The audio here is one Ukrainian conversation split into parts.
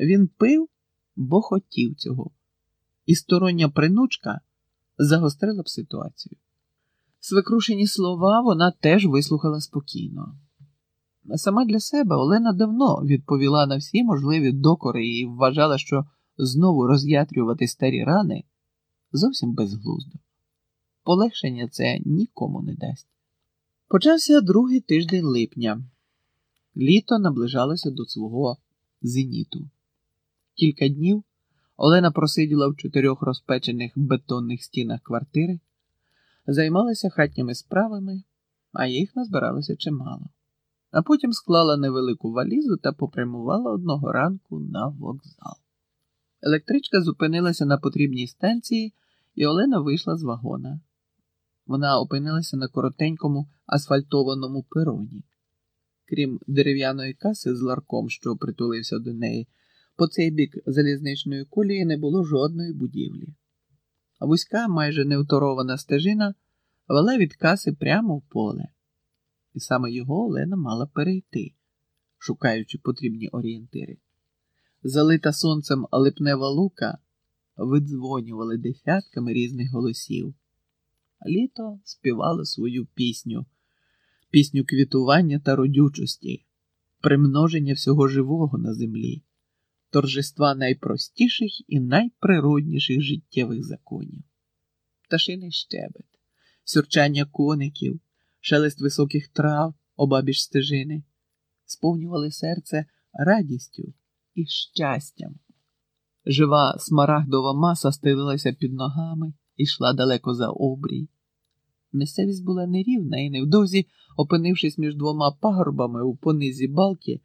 Він пив, бо хотів цього, і стороння принучка загострила б ситуацію. Свекрушені слова вона теж вислухала спокійно. Сама для себе Олена давно відповіла на всі можливі докори і вважала, що знову роз'ятрювати старі рани зовсім безглуздо. Полегшення це нікому не дасть. Почався другий тиждень липня. Літо наближалося до свого зеніту. Кілька днів Олена просиділа в чотирьох розпечених бетонних стінах квартири, займалася хатніми справами, а їх назбиралося чимало. А потім склала невелику валізу та попрямувала одного ранку на вокзал. Електричка зупинилася на потрібній станції, і Олена вийшла з вагона. Вона опинилася на коротенькому асфальтованому пероні. Крім дерев'яної каси з ларком, що притулився до неї, по цей бік залізничної колії не було жодної будівлі. Вузька, майже невторована стежина вела від каси прямо в поле, і саме його Олена мала перейти, шукаючи потрібні орієнтири. Залита сонцем липнева лука видзвонювали десятками різних голосів. Літо співало свою пісню, пісню квітування та родючості, примноження всього живого на землі, торжества найпростіших і найприродніших життєвих законів. Пташиний щебет, сюрчання коників, шелест високих трав, обабіч стежини, сповнювали серце радістю і щастям. Жива смарагдова маса стелилася під ногами і йшла далеко за обрій. Місцевість була нерівна, і невдовзі, опинившись між двома пагорбами у понизі балки,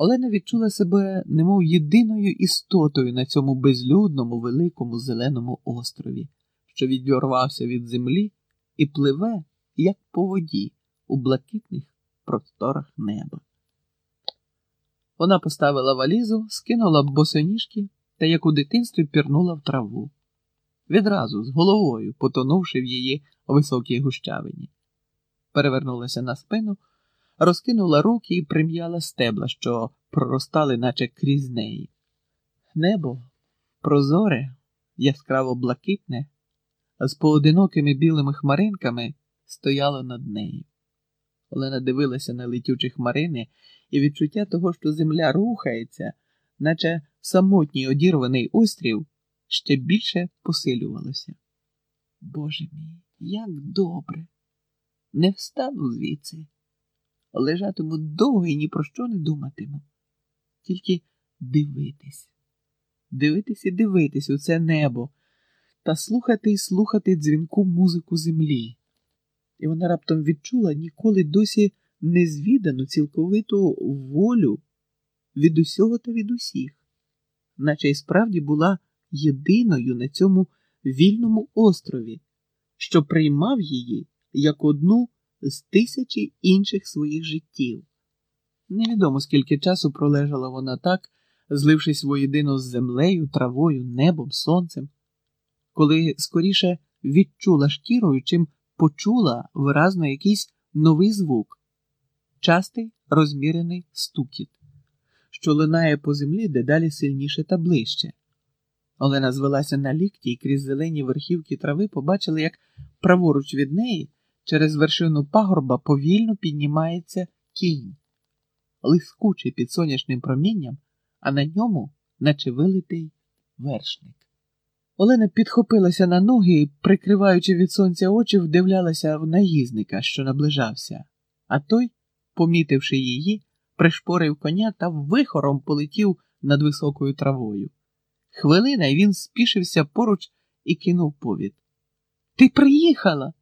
Олена відчула себе немов єдиною істотою на цьому безлюдному великому зеленому острові, що відірвався від землі і пливе, як по воді, у блакитних просторах неба. Вона поставила валізу, скинула босоніжки та, як у дитинстві, пірнула в траву. Відразу з головою, потонувши в її високій гущавині. Перевернулася на спину, розкинула руки і прим'яла стебла, що проростали, наче крізь неї. Небо прозоре, яскраво блакитне, з поодинокими білими хмаринками стояло над нею. Олена дивилася на летючі хмарини, і відчуття того, що земля рухається, наче самотній одірваний острів, ще більше посилювалося. Боже мій, як добре! Не встану звідси, лежатиму довго і ні про що не думатиму. Тільки дивитись, дивитись і дивитись у це небо та слухати і слухати дзвінку музику землі. І вона раптом відчула ніколи досі незвідану цілковиту волю від усього та від усіх, наче й справді була єдиною на цьому вільному острові, що приймав її як одну з тисячі інших своїх життів. Невідомо скільки часу пролежала вона так, злившись воєдино з землею, травою, небом, сонцем, коли скоріше відчула шкірою, чим почула виразно якийсь новий звук, частий розмірений стукіт, що линає по землі дедалі сильніше та ближче. Олена звелася на лікті і крізь зелені верхівки трави побачила, як праворуч від неї через вершину пагорба повільно піднімається кінь, лискучий під сонячним промінням, а на ньому, наче вилитий вершник. Олена підхопилася на ноги і, прикриваючи від сонця очі, вдивлялася в наїзника, що наближався, а той, помітивши її, пришпорив коня та вихором полетів над високою травою. Хвилина, і він спішився поруч і кинув повід. Ти приїхала.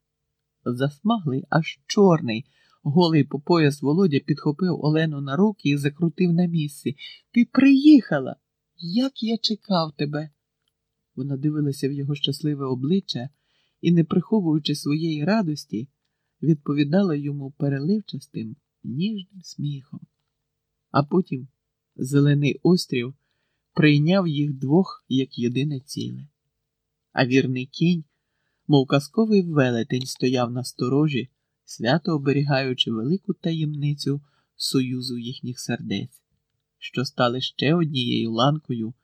Засмаглий, аж чорний, голий по пояс Володя підхопив Олену на руки і закрутив на місці. Ти приїхала. Як я чекав тебе. Вона дивилася в його щасливе обличчя і, не приховуючи своєї радості, відповідала йому переливчастим, ніжним сміхом. А потім зелений острів прийняв їх двох як єдине ціле. А вірний кінь, мов казковий велетень, стояв на сторожі, свято оберігаючи велику таємницю союзу їхніх сердець. що стали ще однією ланкою